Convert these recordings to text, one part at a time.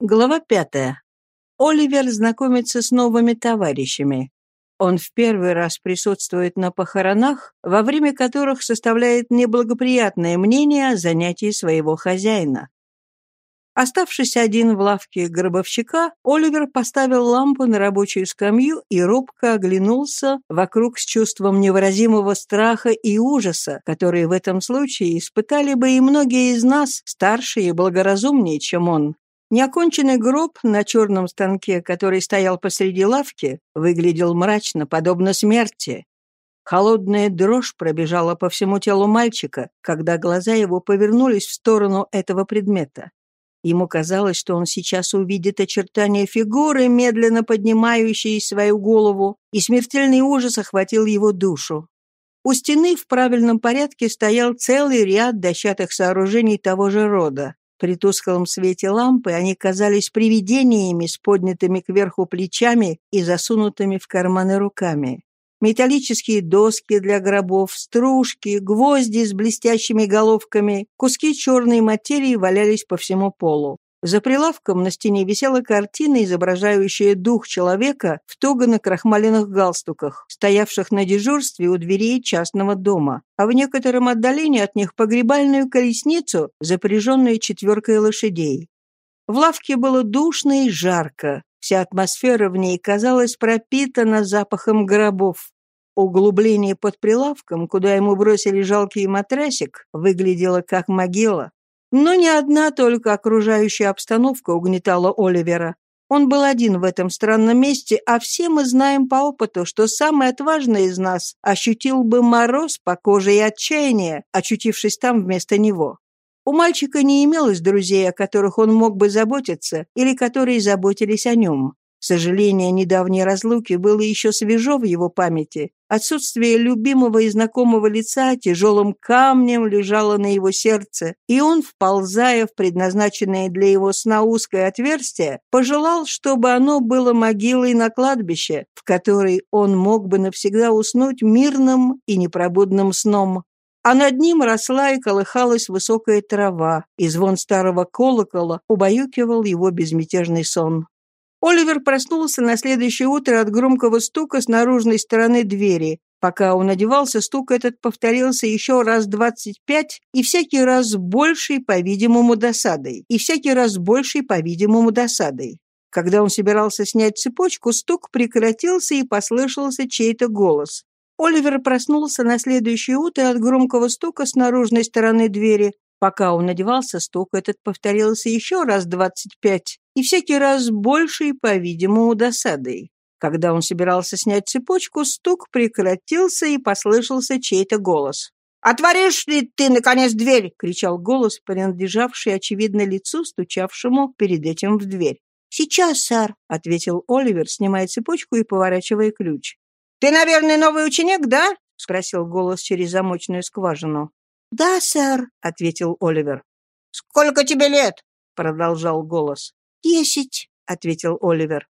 Глава пятая. Оливер знакомится с новыми товарищами. Он в первый раз присутствует на похоронах, во время которых составляет неблагоприятное мнение о занятии своего хозяина. Оставшись один в лавке гробовщика, Оливер поставил лампу на рабочую скамью и робко оглянулся вокруг с чувством невыразимого страха и ужаса, которые в этом случае испытали бы и многие из нас, старшие и благоразумнее, чем он. Неоконченный гроб на черном станке, который стоял посреди лавки, выглядел мрачно, подобно смерти. Холодная дрожь пробежала по всему телу мальчика, когда глаза его повернулись в сторону этого предмета. Ему казалось, что он сейчас увидит очертания фигуры, медленно поднимающей свою голову, и смертельный ужас охватил его душу. У стены в правильном порядке стоял целый ряд дощатых сооружений того же рода. При тусклом свете лампы они казались привидениями с поднятыми кверху плечами и засунутыми в карманы руками. Металлические доски для гробов, стружки, гвозди с блестящими головками, куски черной материи валялись по всему полу. За прилавком на стене висела картина, изображающая дух человека в туго накрахмаленных галстуках, стоявших на дежурстве у дверей частного дома, а в некотором отдалении от них погребальную колесницу, запряженную четверкой лошадей. В лавке было душно и жарко, вся атмосфера в ней казалась пропитана запахом гробов. Углубление под прилавком, куда ему бросили жалкий матрасик, выглядело как могила. Но не одна только окружающая обстановка угнетала Оливера. Он был один в этом странном месте, а все мы знаем по опыту, что самый отважный из нас ощутил бы мороз по коже и отчаяние, очутившись там вместо него. У мальчика не имелось друзей, о которых он мог бы заботиться или которые заботились о нем. Сожаление недавней разлуке было еще свежо в его памяти. Отсутствие любимого и знакомого лица тяжелым камнем лежало на его сердце, и он, вползая в предназначенное для его сна узкое отверстие, пожелал, чтобы оно было могилой на кладбище, в которой он мог бы навсегда уснуть мирным и непробудным сном. А над ним росла и колыхалась высокая трава, и звон старого колокола убаюкивал его безмятежный сон. Оливер проснулся на следующее утро от громкого стука с наружной стороны двери. Пока он одевался, стук этот повторился еще раз двадцать пять, и всякий раз большей, по-видимому, досадой. И всякий раз большей, по-видимому, досадой. Когда он собирался снять цепочку, стук прекратился и послышался чей-то голос. Оливер проснулся на следующее утро от громкого стука с наружной стороны двери. Пока он одевался, стук этот повторился еще раз двадцать пять, и всякий раз большей, по-видимому, досадой. Когда он собирался снять цепочку, стук прекратился и послышался чей-то голос. «Отворишь ли ты, наконец, дверь?» — кричал голос, принадлежавший, очевидно, лицу, стучавшему перед этим в дверь. «Сейчас, сэр», — ответил Оливер, снимая цепочку и поворачивая ключ. «Ты, наверное, новый ученик, да?» — спросил голос через замочную скважину. «Да, сэр», — ответил Оливер. «Сколько тебе лет?» — продолжал голос. «Десять», — ответил Оливер.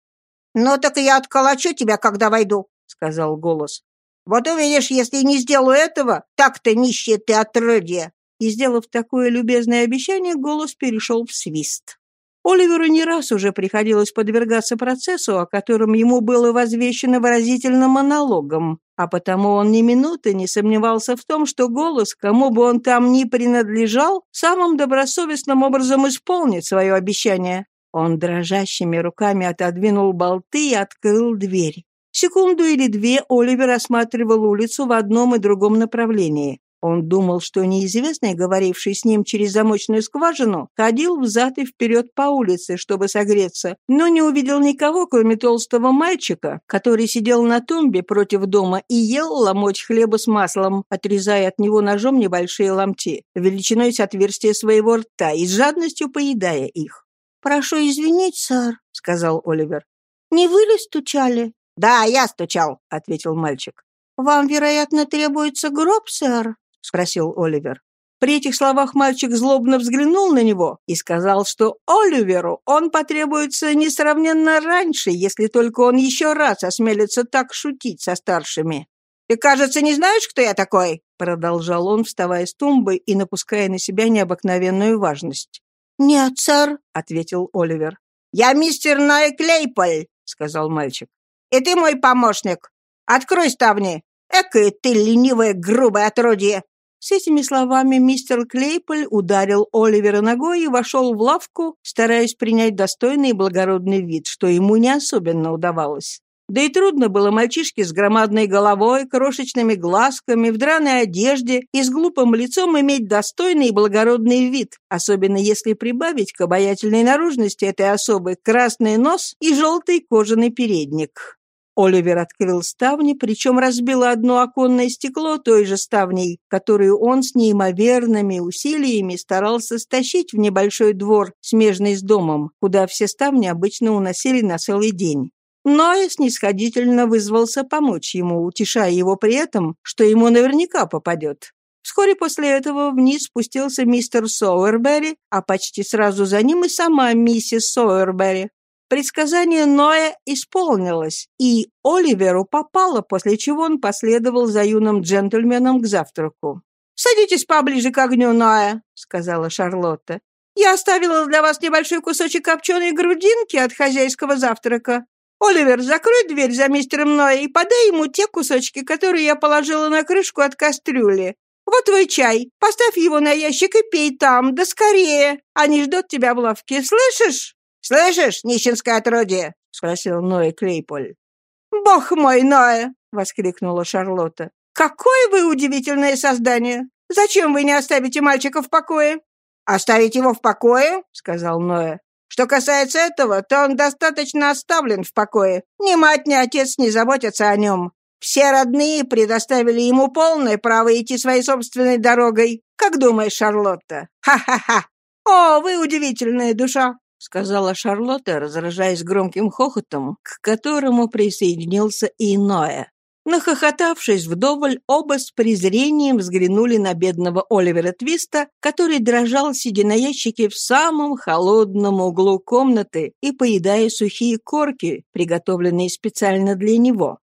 «Ну так я отколочу тебя, когда войду», — сказал голос. «Вот увидишь, если не сделаю этого, так-то нищие ты отродье». И, сделав такое любезное обещание, голос перешел в свист. Оливеру не раз уже приходилось подвергаться процессу, о котором ему было возвещено выразительным монологом, а потому он ни минуты не сомневался в том, что голос, кому бы он там ни принадлежал, самым добросовестным образом исполнит свое обещание. Он дрожащими руками отодвинул болты и открыл дверь. Секунду или две Оливер осматривал улицу в одном и другом направлении. Он думал, что неизвестный, говоривший с ним через замочную скважину, ходил взад и вперед по улице, чтобы согреться, но не увидел никого, кроме толстого мальчика, который сидел на тумбе против дома и ел ломоть хлеба с маслом, отрезая от него ножом небольшие ломти, величиной с отверстия своего рта и с жадностью поедая их. «Прошу извинить, сэр», — сказал Оливер. «Не вы ли стучали?» «Да, я стучал», — ответил мальчик. «Вам, вероятно, требуется гроб, сэр?» — спросил Оливер. При этих словах мальчик злобно взглянул на него и сказал, что Оливеру он потребуется несравненно раньше, если только он еще раз осмелится так шутить со старшими. «Ты, кажется, не знаешь, кто я такой?» — продолжал он, вставая с тумбы и напуская на себя необыкновенную важность. «Нет, сэр», — ответил Оливер. «Я мистер Ной Клейполь», — сказал мальчик. «И ты мой помощник. Открой ставни. Экая ты ленивая, грубая отродье!» С этими словами мистер Клейполь ударил Оливера ногой и вошел в лавку, стараясь принять достойный и благородный вид, что ему не особенно удавалось. Да и трудно было мальчишке с громадной головой, крошечными глазками, в драной одежде и с глупым лицом иметь достойный и благородный вид, особенно если прибавить к обаятельной наружности этой особы красный нос и желтый кожаный передник. Оливер открыл ставни, причем разбил одно оконное стекло той же ставней, которую он с неимоверными усилиями старался стащить в небольшой двор, смежный с домом, куда все ставни обычно уносили на целый день. Ноя снисходительно вызвался помочь ему, утешая его при этом, что ему наверняка попадет. Вскоре после этого вниз спустился мистер Соуэрбери, а почти сразу за ним и сама миссис Соуэрбери. Предсказание Ноя исполнилось, и Оливеру попало, после чего он последовал за юным джентльменом к завтраку. «Садитесь поближе к огню, Ноя», — сказала Шарлотта. «Я оставила для вас небольшой кусочек копченой грудинки от хозяйского завтрака. Оливер, закрой дверь за мистером Ноя и подай ему те кусочки, которые я положила на крышку от кастрюли. Вот твой чай. Поставь его на ящик и пей там, да скорее. Они ждут тебя в лавке, слышишь?» «Слышишь, нищенское отродье?» — спросил Ноэ Клейполь. «Бог мой, Ноэ!» — воскликнула Шарлотта. «Какое вы удивительное создание! Зачем вы не оставите мальчика в покое?» «Оставить его в покое?» — сказал Ноэ. «Что касается этого, то он достаточно оставлен в покое. Ни мать, ни отец не заботятся о нем. Все родные предоставили ему полное право идти своей собственной дорогой. Как думаешь, Шарлотта? Ха-ха-ха! О, вы удивительная душа! сказала Шарлотта, разражаясь громким хохотом, к которому присоединился и Ноэ. Нахохотавшись вдоволь, оба с презрением взглянули на бедного Оливера Твиста, который дрожал, сидя на ящике в самом холодном углу комнаты и поедая сухие корки, приготовленные специально для него.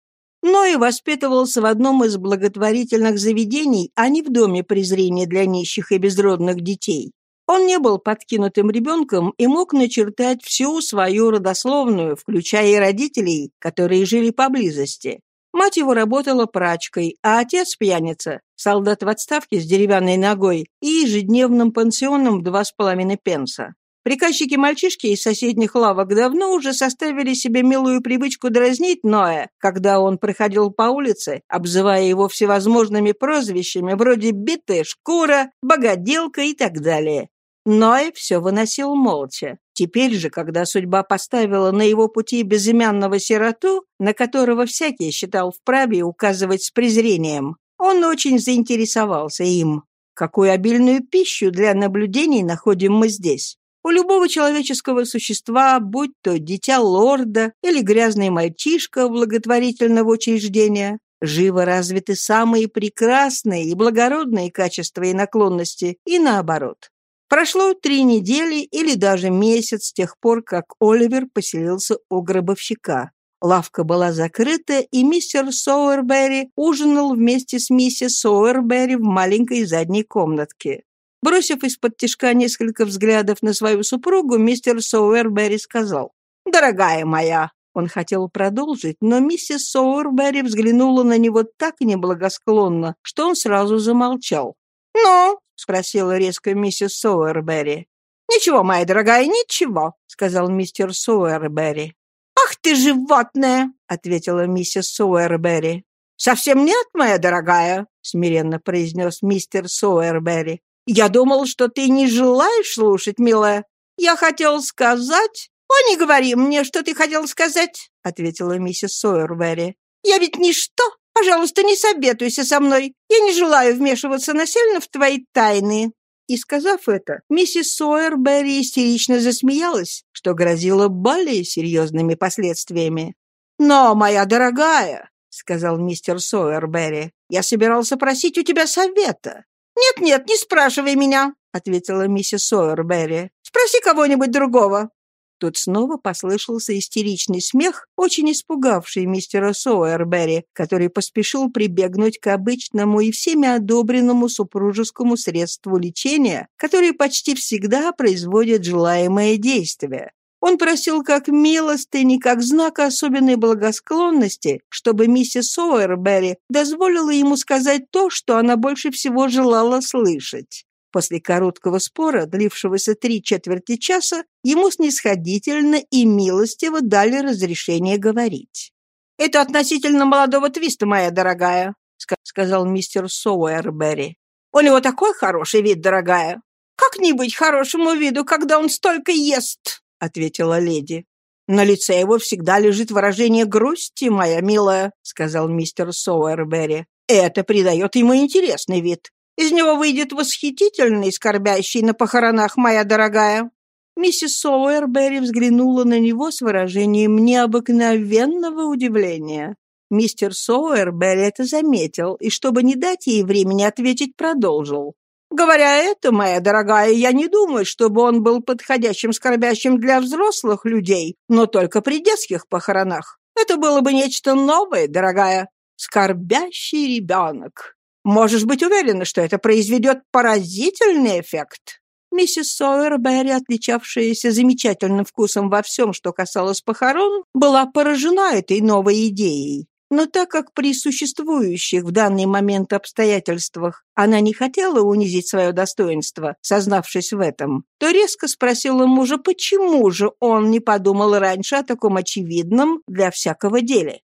Ной воспитывался в одном из благотворительных заведений, а не в доме презрения для нищих и безродных детей. Он не был подкинутым ребенком и мог начертать всю свою родословную, включая и родителей, которые жили поблизости. Мать его работала прачкой, а отец пьяница, солдат в отставке с деревянной ногой и ежедневным пансионом два с половиной пенса. Приказчики-мальчишки из соседних лавок давно уже составили себе милую привычку дразнить Ноя, когда он проходил по улице, обзывая его всевозможными прозвищами вроде «битая шкура», «богоделка» и так далее. Ной все выносил молча. Теперь же, когда судьба поставила на его пути безымянного сироту, на которого всякий считал вправе указывать с презрением, он очень заинтересовался им. Какую обильную пищу для наблюдений находим мы здесь? У любого человеческого существа, будь то дитя лорда или грязный мальчишка благотворительного учреждения, живо развиты самые прекрасные и благородные качества и наклонности, и наоборот. Прошло три недели или даже месяц с тех пор, как Оливер поселился у гробовщика. Лавка была закрыта, и мистер Соуэрберри ужинал вместе с миссис Соуэрберри в маленькой задней комнатке. Бросив исподтишка несколько взглядов на свою супругу, мистер Соуэрберри сказал, «Дорогая моя!» Он хотел продолжить, но миссис Соуэрберри взглянула на него так неблагосклонно, что он сразу замолчал. «Ну, — спросила резко миссис Соуэрберри. «Ничего, моя дорогая, ничего», — сказал мистер Соуэрберри. «Ах ты животное!» — ответила миссис Соуэрберри. «Совсем нет, моя дорогая», — смиренно произнес мистер Соуэрберри. «Я думал, что ты не желаешь слушать, милая. Я хотел сказать...» «О, не говори мне, что ты хотел сказать», — ответила миссис Соуэрберри. «Я ведь ничто, Пожалуйста, не советуйся со мной. Я не желаю вмешиваться насильно в твои тайны». И сказав это, миссис Сойерберри истерично засмеялась, что грозило более серьезными последствиями. «Но, моя дорогая», — сказал мистер Сойерберри, — «я собирался просить у тебя совета». «Нет-нет, не спрашивай меня», — ответила миссис Сойерберри. «Спроси кого-нибудь другого». Тут снова послышался истеричный смех, очень испугавший мистера Соуэрберри, который поспешил прибегнуть к обычному и всеми одобренному супружескому средству лечения, которое почти всегда производит желаемое действие. Он просил как милостыни, как знак особенной благосклонности, чтобы миссис Сойерберри дозволила ему сказать то, что она больше всего желала слышать. После короткого спора, длившегося три четверти часа, ему снисходительно и милостиво дали разрешение говорить. «Это относительно молодого твиста, моя дорогая», — сказал мистер Соуэрберри. «У него такой хороший вид, дорогая. Как не быть хорошему виду, когда он столько ест?» — ответила леди. «На лице его всегда лежит выражение грусти, моя милая», — сказал мистер Соуэрберри. «Это придает ему интересный вид. Из него выйдет восхитительный, скорбящий на похоронах, моя дорогая». Миссис Соуэрберри взглянула на него с выражением необыкновенного удивления. Мистер Соуэрберри это заметил, и, чтобы не дать ей времени ответить, продолжил. «Говоря это, моя дорогая, я не думаю, чтобы он был подходящим скорбящим для взрослых людей, но только при детских похоронах. Это было бы нечто новое, дорогая. Скорбящий ребенок. Можешь быть уверена, что это произведет поразительный эффект». Миссис Сойерберри, отличавшаяся замечательным вкусом во всем, что касалось похорон, была поражена этой новой идеей. Но так как при существующих в данный момент обстоятельствах она не хотела унизить свое достоинство, сознавшись в этом, то резко спросила мужа, почему же он не подумал раньше о таком очевидном для всякого деле.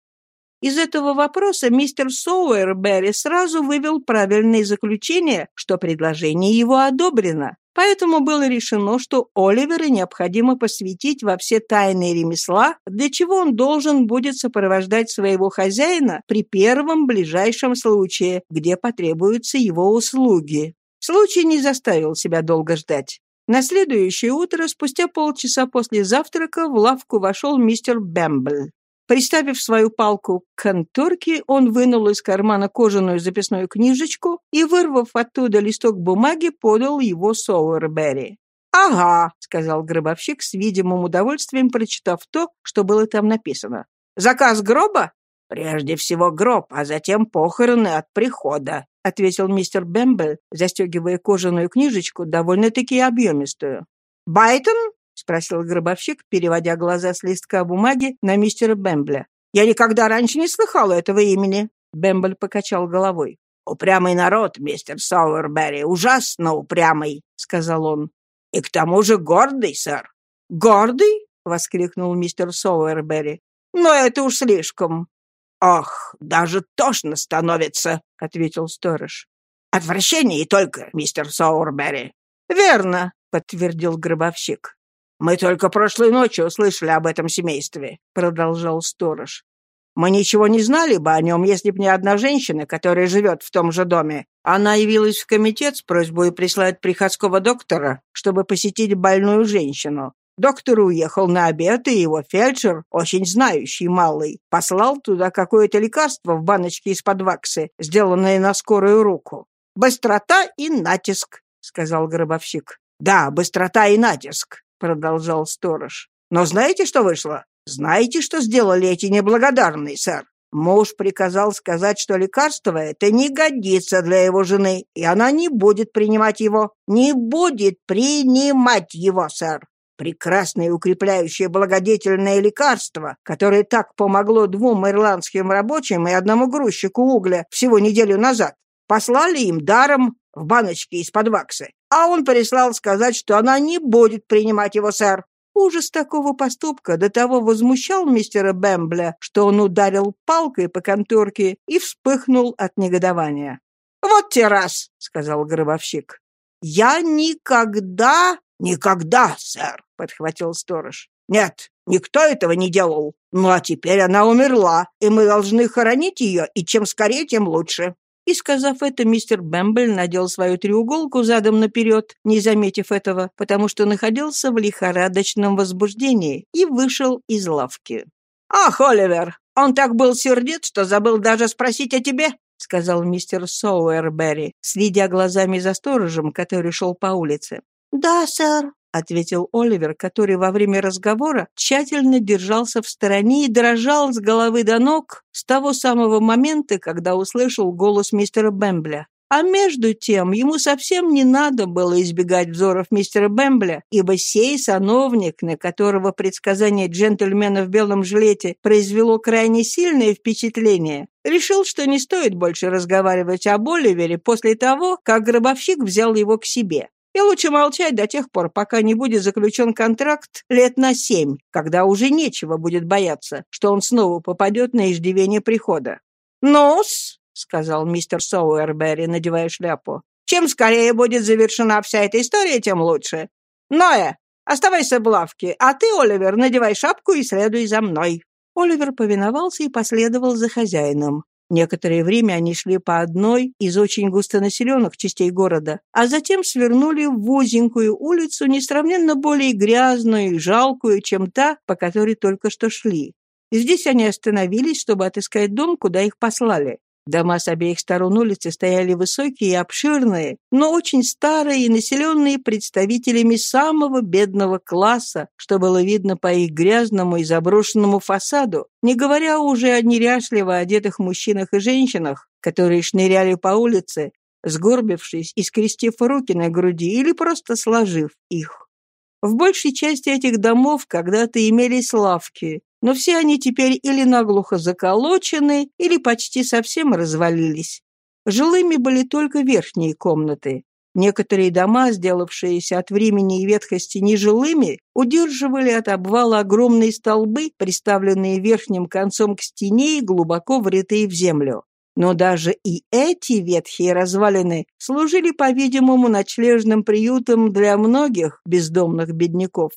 Из этого вопроса мистер Соуэрберри сразу вывел правильное заключение, что предложение его одобрено. Поэтому было решено, что Оливера необходимо посвятить во все тайные ремесла, для чего он должен будет сопровождать своего хозяина при первом ближайшем случае, где потребуются его услуги. Случай не заставил себя долго ждать. На следующее утро, спустя полчаса после завтрака, в лавку вошел мистер Бэмбл. Приставив свою палку к конторке, он вынул из кармана кожаную записную книжечку и, вырвав оттуда листок бумаги, подал его Соуэрберри. «Ага», — сказал гробовщик с видимым удовольствием, прочитав то, что было там написано. «Заказ гроба?» «Прежде всего гроб, а затем похороны от прихода», — ответил мистер Бэмбл, застегивая кожаную книжечку, довольно-таки объемистую. «Байтон?» — спросил гробовщик, переводя глаза с листка бумаги на мистера Бэмбля. «Я никогда раньше не слыхал этого имени». Бэмбль покачал головой. «Упрямый народ, мистер Сауэрберри, ужасно упрямый», — сказал он. «И к тому же гордый, сэр». «Гордый?» — воскликнул мистер Сауэрберри. «Но это уж слишком». «Ох, даже тошно становится», — ответил сторож. «Отвращение и только, мистер Сауэрберри». «Верно», — подтвердил гробовщик. «Мы только прошлой ночью услышали об этом семействе», — продолжал сторож. «Мы ничего не знали бы о нем, если б не одна женщина, которая живет в том же доме. Она явилась в комитет с просьбой прислать приходского доктора, чтобы посетить больную женщину. Доктор уехал на обед, и его фельдшер, очень знающий малый, послал туда какое-то лекарство в баночке из-под ваксы, сделанное на скорую руку. «Быстрота и натиск», — сказал гробовщик. «Да, быстрота и натиск продолжал сторож. «Но знаете, что вышло? Знаете, что сделали эти неблагодарные, сэр? Муж приказал сказать, что лекарство это не годится для его жены, и она не будет принимать его. Не будет принимать его, сэр. Прекрасное укрепляющее благодетельное лекарство, которое так помогло двум ирландским рабочим и одному грузчику угля всего неделю назад, послали им даром в баночке из-под ваксы, а он прислал сказать, что она не будет принимать его, сэр. Ужас такого поступка до того возмущал мистера Бэмбля, что он ударил палкой по конторке и вспыхнул от негодования. «Вот те раз!» — сказал гробовщик. «Я никогда...» «Никогда, сэр!» — подхватил сторож. «Нет, никто этого не делал. Ну а теперь она умерла, и мы должны хоронить ее, и чем скорее, тем лучше. И, сказав это, мистер Бэмбл надел свою треуголку задом наперед, не заметив этого, потому что находился в лихорадочном возбуждении, и вышел из лавки. «Ах, Оливер, он так был сердит, что забыл даже спросить о тебе», — сказал мистер Соуэрберри, следя глазами за сторожем, который шел по улице. «Да, сэр», — ответил Оливер, который во время разговора тщательно держался в стороне и дрожал с головы до ног с того самого момента, когда услышал голос мистера Бэмбля. А между тем ему совсем не надо было избегать взоров мистера Бэмбля, ибо сей сановник, на которого предсказание джентльмена в белом жилете произвело крайне сильное впечатление, решил, что не стоит больше разговаривать об Оливере после того, как гробовщик взял его к себе. И лучше молчать до тех пор, пока не будет заключен контракт лет на семь, когда уже нечего будет бояться, что он снова попадет на иждивение прихода. «Ну-с», — сказал мистер Соуэрберри, надевая шляпу. «Чем скорее будет завершена вся эта история, тем лучше. Ноя, оставайся в лавке, а ты, Оливер, надевай шапку и следуй за мной». Оливер повиновался и последовал за хозяином. Некоторое время они шли по одной из очень густонаселенных частей города, а затем свернули в узенькую улицу, несравненно более грязную и жалкую, чем та, по которой только что шли. Здесь они остановились, чтобы отыскать дом, куда их послали. Дома с обеих сторон улицы стояли высокие и обширные, но очень старые и населенные представителями самого бедного класса, что было видно по их грязному и заброшенному фасаду, не говоря уже о неряшливо одетых мужчинах и женщинах, которые шныряли по улице, сгорбившись и скрестив руки на груди или просто сложив их. В большей части этих домов когда-то имелись лавки, но все они теперь или наглухо заколочены, или почти совсем развалились. Жилыми были только верхние комнаты. Некоторые дома, сделавшиеся от времени и ветхости нежилыми, удерживали от обвала огромные столбы, приставленные верхним концом к стене и глубоко врытые в землю. Но даже и эти ветхие развалины служили, по-видимому, ночлежным приютом для многих бездомных бедняков.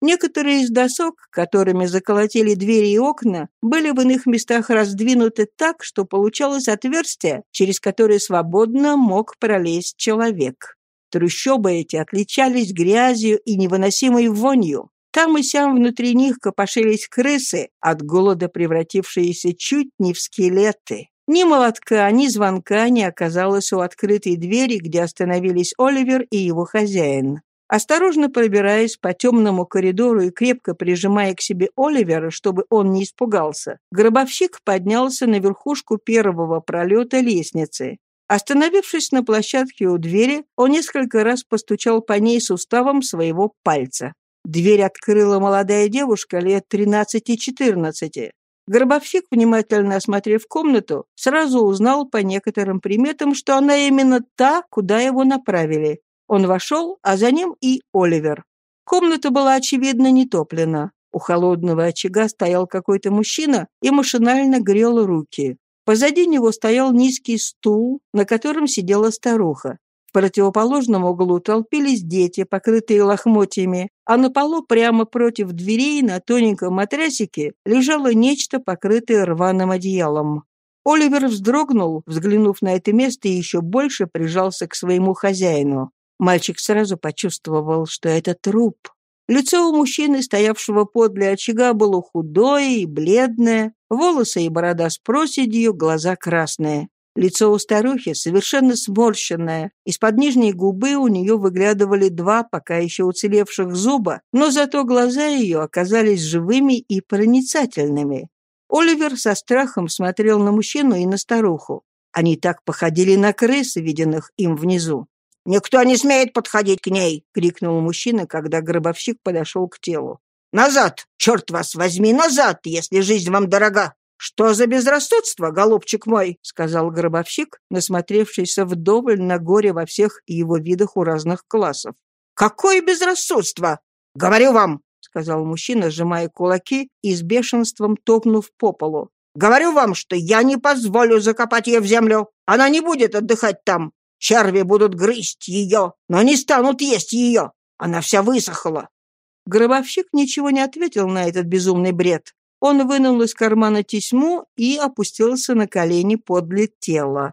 Некоторые из досок, которыми заколотили двери и окна, были в иных местах раздвинуты так, что получалось отверстие, через которое свободно мог пролезть человек. Трущобы эти отличались грязью и невыносимой вонью. Там и сям внутри них копошились крысы, от голода превратившиеся чуть не в скелеты. Ни молотка, ни звонка не оказалось у открытой двери, где остановились Оливер и его хозяин. Осторожно пробираясь по темному коридору и крепко прижимая к себе Оливера, чтобы он не испугался, гробовщик поднялся на верхушку первого пролета лестницы. Остановившись на площадке у двери, он несколько раз постучал по ней суставом своего пальца. Дверь открыла молодая девушка лет 13-14. Гробовщик, внимательно осмотрев комнату, сразу узнал по некоторым приметам, что она именно та, куда его направили. Он вошел, а за ним и Оливер. Комната была, очевидно, не топлена. У холодного очага стоял какой-то мужчина и машинально грел руки. Позади него стоял низкий стул, на котором сидела старуха. В противоположном углу толпились дети, покрытые лохмотьями, а на полу прямо против дверей на тоненьком матрасике лежало нечто, покрытое рваным одеялом. Оливер вздрогнул, взглянув на это место, и еще больше прижался к своему хозяину. Мальчик сразу почувствовал, что это труп. Лицо у мужчины, стоявшего подле очага, было худое и бледное, волосы и борода с проседью, глаза красные. Лицо у старухи совершенно сморщенное, из-под нижней губы у нее выглядывали два пока еще уцелевших зуба, но зато глаза ее оказались живыми и проницательными. Оливер со страхом смотрел на мужчину и на старуху. Они так походили на крыс, виденных им внизу. «Никто не смеет подходить к ней!» — крикнул мужчина, когда гробовщик подошел к телу. «Назад! Черт вас возьми, назад, если жизнь вам дорога!» «Что за безрассудство, голубчик мой?» — сказал гробовщик, насмотревшийся вдоволь на горе во всех его видах у разных классов. «Какое безрассудство? Говорю вам!» — сказал мужчина, сжимая кулаки и с бешенством топнув по полу. «Говорю вам, что я не позволю закопать ее в землю. Она не будет отдыхать там. Черви будут грызть ее, но не станут есть ее. Она вся высохла». Гробовщик ничего не ответил на этот безумный бред. Он вынул из кармана тесьму и опустился на колени подле тела.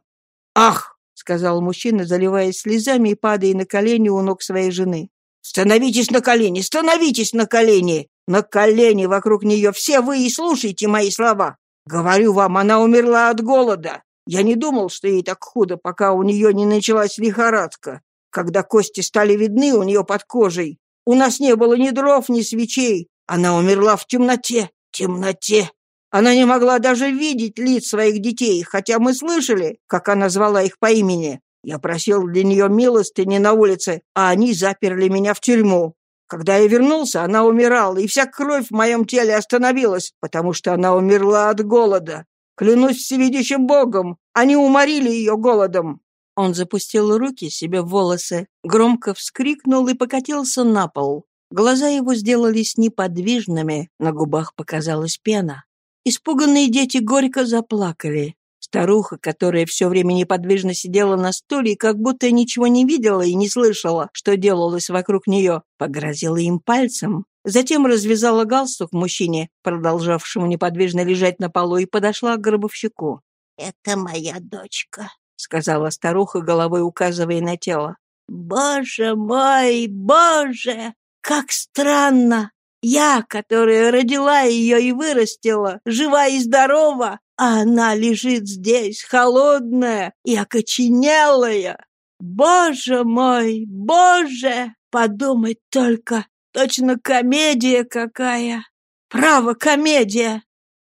«Ах!» — сказал мужчина, заливаясь слезами и падая на колени у ног своей жены. «Становитесь на колени! Становитесь на колени! На колени вокруг нее все вы и слушайте мои слова! Говорю вам, она умерла от голода! Я не думал, что ей так худо, пока у нее не началась лихорадка. Когда кости стали видны у нее под кожей, у нас не было ни дров, ни свечей. Она умерла в темноте, темноте. Она не могла даже видеть лиц своих детей, хотя мы слышали, как она звала их по имени. Я просил для нее милостыни на улице, а они заперли меня в тюрьму. Когда я вернулся, она умирала, и вся кровь в моем теле остановилась, потому что она умерла от голода. Клянусь всевидящим Богом, они уморили ее голодом». Он запустил руки себе в волосы, громко вскрикнул и покатился на пол. Глаза его сделались неподвижными, на губах показалась пена. Испуганные дети горько заплакали. Старуха, которая все время неподвижно сидела на стуле и как будто ничего не видела и не слышала, что делалось вокруг нее, погрозила им пальцем. Затем развязала галстук мужчине, продолжавшему неподвижно лежать на полу, и подошла к гробовщику. «Это моя дочка», — сказала старуха, головой указывая на тело. «Боже мой, боже! Как странно! Я, которая родила ее и вырастила, жива и здорова, а она лежит здесь, холодная и окоченелая. Боже мой, боже! Подумать только, точно комедия какая! Право, комедия!»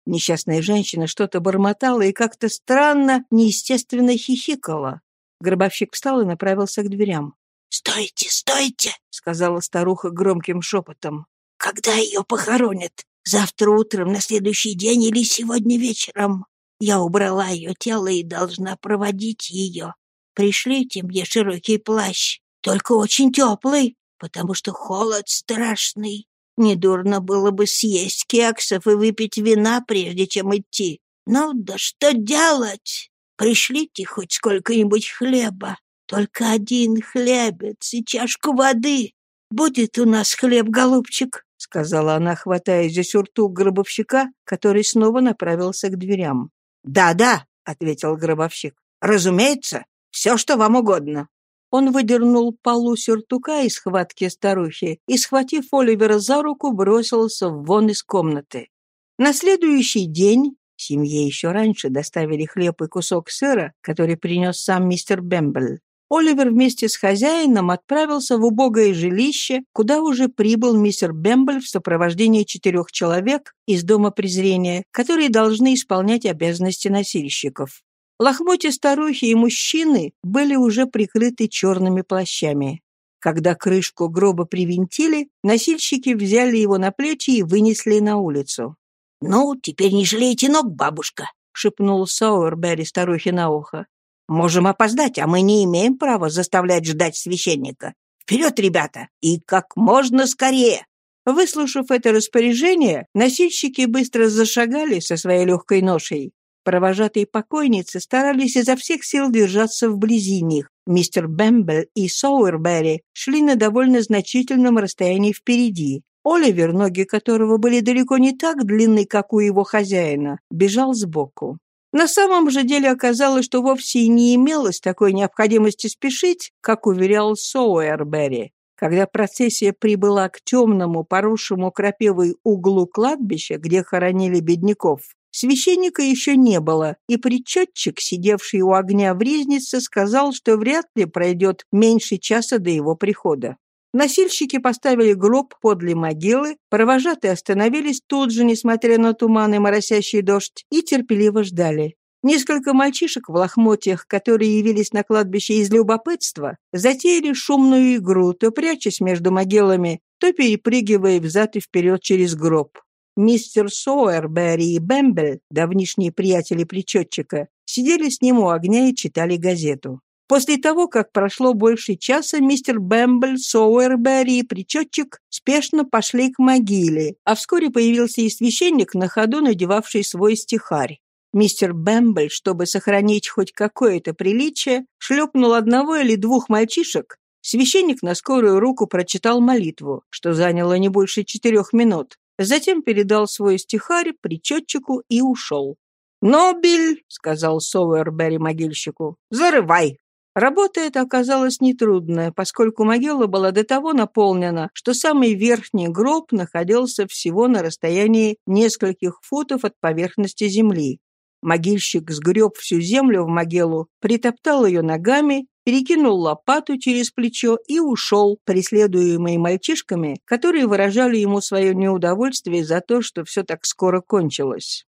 Несчастная женщина что-то бормотала и как-то странно, неестественно хихикала. Гробовщик встал и направился к дверям. «Стойте, стойте!» — сказала старуха громким шепотом. «Когда ее похоронят? Завтра утром, на следующий день или сегодня вечером? Я убрала ее тело и должна проводить ее. Пришлите мне широкий плащ, только очень теплый, потому что холод страшный. Недурно было бы съесть кексов и выпить вина, прежде чем идти. Ну да что делать? Пришлите хоть сколько-нибудь хлеба. Только один хлебец и чашку воды. Будет у нас хлеб, голубчик?» — сказала она, хватая за сюртук гробовщика, который снова направился к дверям. «Да-да», — ответил гробовщик. «Разумеется, все, что вам угодно». Он выдернул полу сюртука из схватки старухи и, схватив Оливера за руку, бросился вон из комнаты. На следующий день семье еще раньше доставили хлеб и кусок сыра, который принес сам мистер Бембл. Оливер вместе с хозяином отправился в убогое жилище, куда уже прибыл мистер Бембл в сопровождении четырех человек из Дома презрения, которые должны исполнять обязанности носильщиков. Лохмотья старухи и мужчины были уже прикрыты черными плащами. Когда крышку гроба привинтили, носильщики взяли его на плечи и вынесли на улицу. «Ну, теперь не жалейте ног, бабушка», — шепнул Сауэрберри старухе на ухо. «Можем опоздать, а мы не имеем права заставлять ждать священника. Вперед, ребята, и как можно скорее!» Выслушав это распоряжение, носильщики быстро зашагали со своей легкой ношей. Провожатые покойницы старались изо всех сил держаться вблизи них. Мистер Бэмбл и Соуэрберри шли на довольно значительном расстоянии впереди. Оливер, ноги которого были далеко не так длинны, как у его хозяина, бежал сбоку. На самом же деле оказалось, что вовсе и не имелось такой необходимости спешить, как уверял Соуэрберри. Когда процессия прибыла к темному, поросшему крапивой углу кладбища, где хоронили бедняков, Священника еще не было, и причетчик, сидевший у огня в ризнице, сказал, что вряд ли пройдет меньше часа до его прихода. Носильщики поставили гроб подле могилы, провожатые остановились тут же, несмотря на туман и моросящий дождь, и терпеливо ждали. Несколько мальчишек в лохмотьях, которые явились на кладбище из любопытства, затеяли шумную игру, то прячась между могилами, то перепрыгивая взад и вперед через гроб. Мистер Соуэрберри и Бэмбель, давнишние приятели причетчика, сидели с ним у огня и читали газету. После того, как прошло больше часа, мистер Бэмбель, Соуэрберри и причетчик спешно пошли к могиле, а вскоре появился и священник, на ходу надевавший свой стихарь. Мистер Бэмбель, чтобы сохранить хоть какое-то приличие, шлепнул одного или двух мальчишек. Священник на скорую руку прочитал молитву, что заняло не больше четырех минут. Затем передал свой стихарь причетчику и ушел. «Нобель», — сказал Соуэрберри могильщику, — «зарывай». Работа эта оказалась нетрудная, поскольку могила была до того наполнена, что самый верхний гроб находился всего на расстоянии нескольких футов от поверхности земли. Могильщик сгреб всю землю в могилу, притоптал ее ногами перекинул лопату через плечо и ушел, преследуемый мальчишками, которые выражали ему свое неудовольствие за то, что все так скоро кончилось.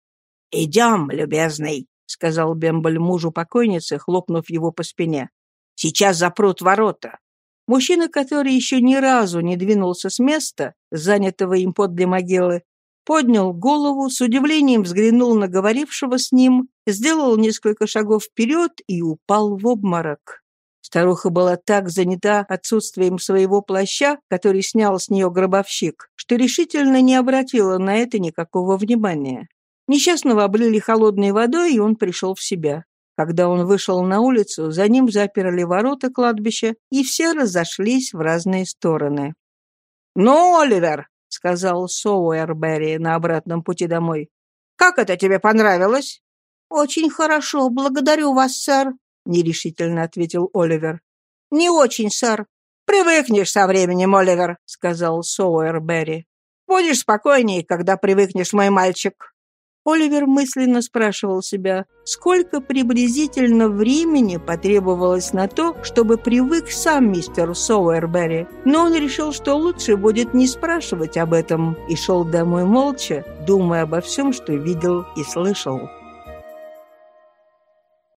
«Идем, любезный», — сказал Бембаль мужу покойницы, хлопнув его по спине. Сейчас запрут ворота». Мужчина, который еще ни разу не двинулся с места, занятого им подле могилы, поднял голову, с удивлением взглянул на говорившего с ним, сделал несколько шагов вперед и упал в обморок. Старуха была так занята отсутствием своего плаща, который снял с нее гробовщик, что решительно не обратила на это никакого внимания. Несчастного облили холодной водой, и он пришел в себя. Когда он вышел на улицу, за ним заперли ворота кладбища, и все разошлись в разные стороны. «Ну, Оливер», — сказал Соуэрберри на обратном пути домой, — «как это тебе понравилось?» «Очень хорошо, благодарю вас, сэр», — нерешительно ответил Оливер. «Не очень, сэр. Привыкнешь со временем, Оливер», — сказал Соуэрберри. «Будешь спокойнее, когда привыкнешь, мой мальчик». Оливер мысленно спрашивал себя, сколько приблизительно времени потребовалось на то, чтобы привык сам мистер Соуэрберри, но он решил, что лучше будет не спрашивать об этом, и шел домой молча, думая обо всем, что видел и слышал.